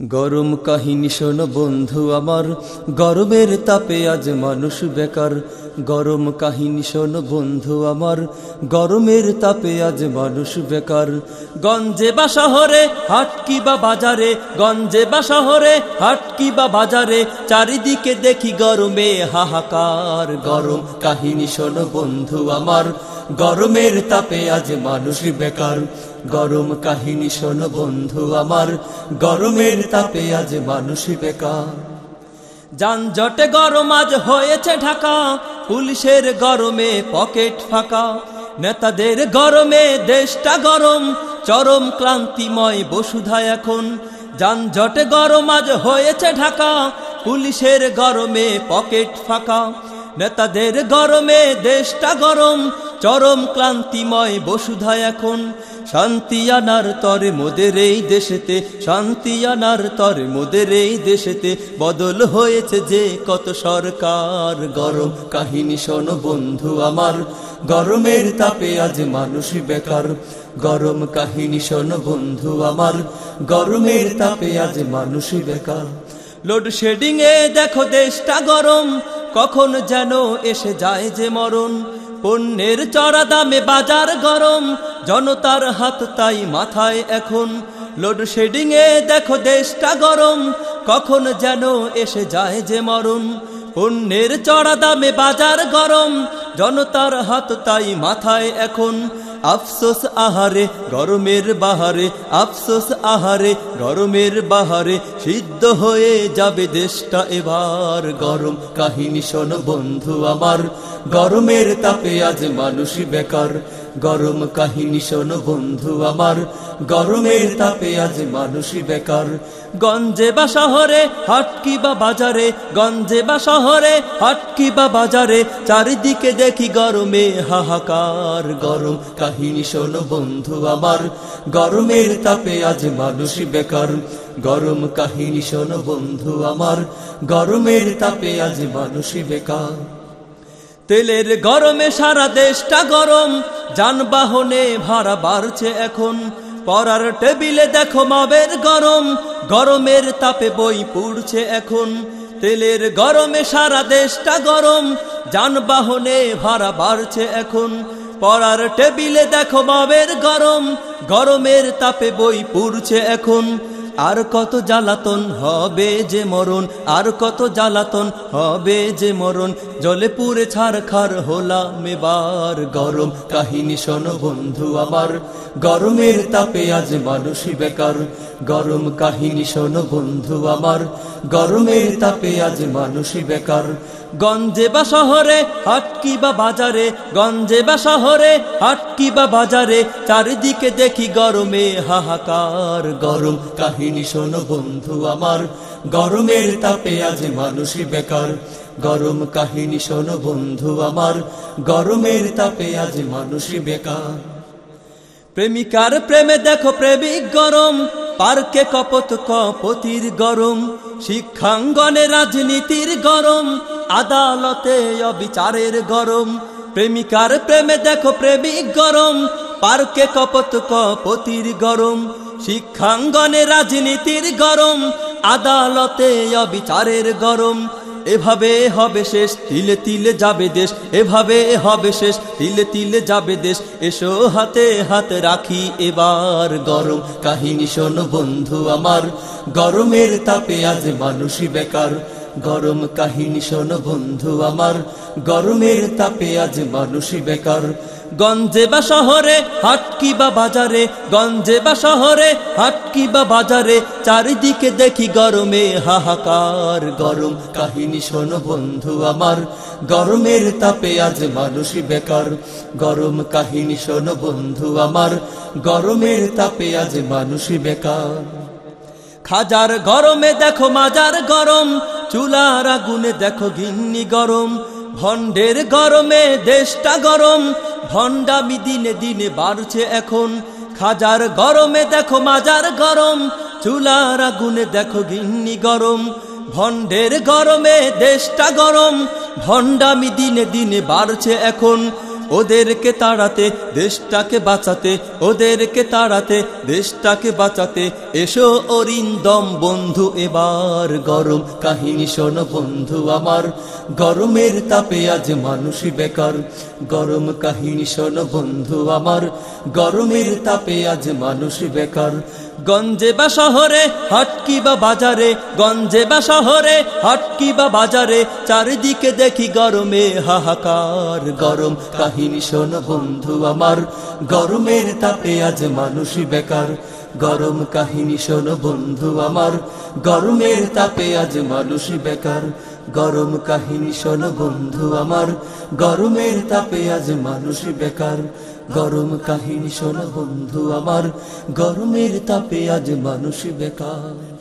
গরম কাহিনী শোনো বন্ধু আমার, গরমের তাপে আজ মানুষ বেকার। গরম কাহিনী শোনো বন্ধু আমার, গরমের তাপে আজ মানুষ বেকার। গঞ্জে বা শহরে হাট কি বা বাজারে, গঞ্জে বা শহরে হাট কি বা বাজারে, চারিদিকে দেখি গরমে হাহাকার। গরম কাহিনী শোনো বন্ধু আমার, গরমের তাপে আজ মানুষ বেকার। গরম কাহিনী শোনো বন্ধু আমার। গরমের তাপে আজ মানুষ বেকার যানজটে গরম আজ হয়েছে ঢাকা। পুলিশের গরমে পকেট ফাঁকা। নেতাদের গরমে দেশটা গরম। চরম ক্লান্তিময় বসুধা এখন। যানজটে গরম আজ হয়েছে ঢাকা। পুলিশের গরমে পকেট ফাঁকা। নেতাদের গরমে দেশটা গরম। চরম ক্লান্তিময় বসুধা এখন। শান্তি আনার তরে মোদের এই দেশেতে, শান্তি আনার তরে মোদের এই দেশেতে। বদল হয়েছে যে কত সরকার, গরম কাহিনী শোনো বন্ধু আমার। গরমের তাপে আজ মানুষ বেকার। গরম কাহিনী শোনো বন্ধু আমার। গরমের তাপে আজ মানুষ বেকার। লোডশেডিং এ দেখো দেশটা গরম। কখন যেন এসে যায় যে মরণ। পণ্যের চড়া দামে বাজার গরম। জনতার হাত তাই মাথায় এখন। লোডশেডিং এ দেখো দেশটা গরম। কখন যেন এসে যায় যে মরণ। পণ্যের চড়া দামে বাজার গরম। জনতার হাত তাই মাথায় এখন। আফসোস আহারে, গরমের বাহারে, আফসোস আহারে, গরমের বাহারে, সিদ্ধ হয়ে যাবে দেশটা এবার। গরম কাহিনী শোন বন্ধু আমার, গরমের তাপে আজ মানুষ বেকার। গরম কাহিনী শোন বন্ধু আমার। গরমের তাপে আজ মানুষ বেকার। গঞ্জে বা শহরে, হাটকি বা বাজারে, গঞ্জে বা শহরে, হাটকি বা বাজারে, চারিদিকে দেখি গরমে হাহাকার। গরম কাহিনী শোনো বন্ধু আমার। গরমের তাপে আজ মানুষ বেকার। গরম কাহিনী শোনো বন্ধু আমার। গরমের তাপে আজ মানুষ বেকার। তেলের গরমে সারা দেশটা গরম। যানবাহনে ভাড়া বাড়ছে এখন। পরার টেবিলে দেখো মাবের গরম। গরমের তাপে বই পুড়ছে এখন। তেলের গরমে সারা দেশটা গরম। যানবাহনে ভাড়া বাড়ছে এখন। পরার টেবিলে দেখো মাবের গরম। গরমের তাপে বই পুড়ছে এখন। আর কত জ্বালাতন হবে যে মরণ, আর কত জ্বালাতন হবে যে মরণ। জলে পুরে ছাড় খার হলাম এবার গরম। কাহিনী শোনো বন্ধু আমার, গরমের তাপে আজ মানুষই বেকার। গরম কাহিনী শোনো বন্ধু আমার, গরমের তাপে আজ মানুষই বেকার। গঞ্জে বা শহরে হাটকি বা বাজারে, গঞ্জে বা শহরে হাটকি বা বাজারে, চারিদিকে দেখি গরমে হাহাকার। গরম কাহিনী শোনো বন্ধু আমার, গরমের তাপে আজ মানুষই বেকার। গরম কাহিনী শোনো বন্ধু আমার, গরমের তাপে আজ মানুষই বেকার। প্রেমিকার প্রেমে দেখো প্রেমিক গরম পার্কে কপত কপতির গরম, শিক্ষাঙ্গনে রাজনীতির গরম, আদালতে অবিচারের গরম, প্রেমিকার প্রেমে দেখো প্রেমিক গরম, পার্কে কপত কপতির গরম, শিক্ষাঙ্গনে রাজনীতির গরম, আদালতে অবিচারের গরম এভাবে হবে শেষ, তিলে তিলে যাবে দেশ। এভাবে হবে শেষ, তিলে তিলে যাবে দেশ। এসো হাতে হাত রাখি এবার গরম। কাহিনী শোন বন্ধু আমার, গরমের তাপে আজ মানুষই বেকার। গরম কাহিনী শোন বন্ধু আমার, গরমের তাপে আজ মানুষই বেকার। গঞ্জে বা শহরে, হাটকি বা বাজারে, গঞ্জে বা শহরে, হাটকি বা বাজারে, চারিদিকে দেখি গরমে হাহাকার, গরম কাহিনী শোনো বন্ধু আমার, গরমের তাপে আজ মানুষই বেকার, গরম কাহিনী শোনো বন্ধু আমার, গরমের তাপে আজ মানুষই বেকার। খাজার গরমে দেখো মাজার গরম, চুলার আগুনে দেখো গিন্নি গরম, ভণ্ডের গরমে দেশটা গরম ভণ্ডামি দিনে দিনে বাড়ছে এখন। খাজার গরমে দেখো মাজার গরম, চুলার আগুনে দেখো গিন্নি গরম। ভণ্ডের গরমে দেশটা গরম ভণ্ডামি দিনে দিনে বাড়ছে এখন। ওদেরকে তাড়াতে, দেশটাকে বাঁচাতে, ওদেরকে তাড়াতে, দেশটাকে বাঁচাতে। এসো অরিন্দম বন্ধু, এবার গরম কাহিনী শোনো বন্ধু আমার। গরমের তাপে আজ মানুষ বেকার। গরম কাহিনী শোনো বন্ধু আমার। গরমের তাপে আজ মানুষ বেকার। গঞ্জে বা শহরে হাটকি বা বাজারে, গঞ্জে বা শহরে হাটকি বা বাজারে, চারিদিকে দেখি গরমে হাহাকার, গরম কাহিনী শোনো বন্ধু আমার, গরমের তাপে আজ মানুষ বেকার, গরম কাহিনী শোনো বন্ধু আমার, গরমের তাপে আজ মানুষ বেকার গরম কাহিনী শোনো বন্ধু আমার। গরমের তাপে আজ মানুষ বেকার। গরম কাহিনী শোনো বন্ধু আমার। গরমের তাপে আজ মানুষ বেকার।